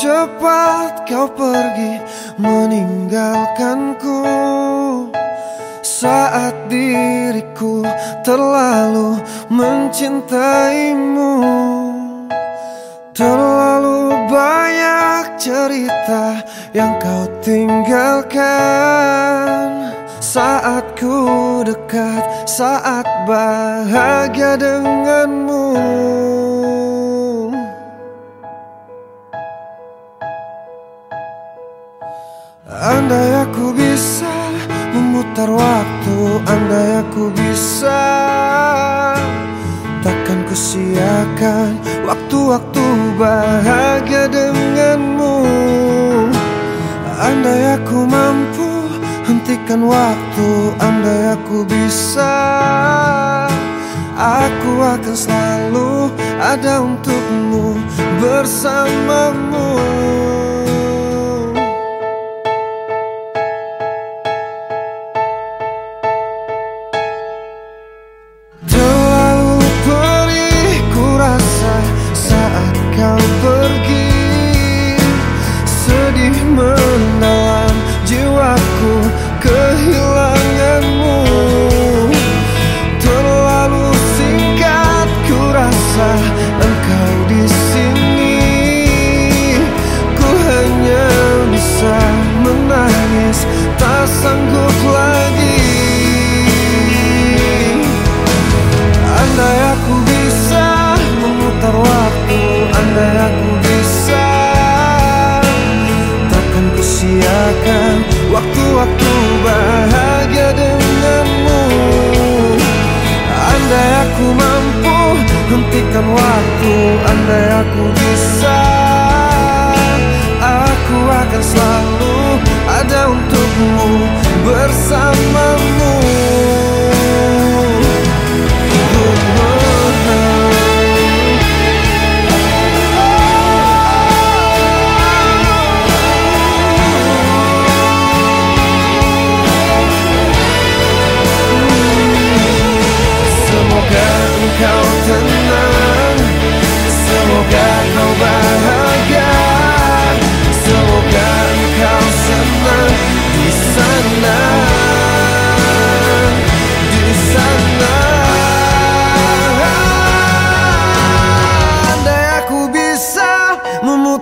cepat kau pergi meninggalkanku. Saat diriku terlalu mencintaimu Terlalu banyak cerita yang kau tinggalkan. Saat ku dekat, saat bahagia denganmu Andai aku bisa memutar waktu Andai aku bisa Takkan ku siakan waktu-waktu bahagia denganmu. Andai aku mampu hentikan waktu Andai aku bisa Aku akan selalu ada untukmu bersamamu waktu-waktu bahagia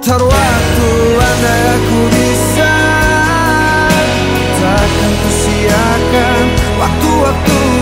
memutar waktu Andai aku bisa? Takkan ku siakan waktu-waktu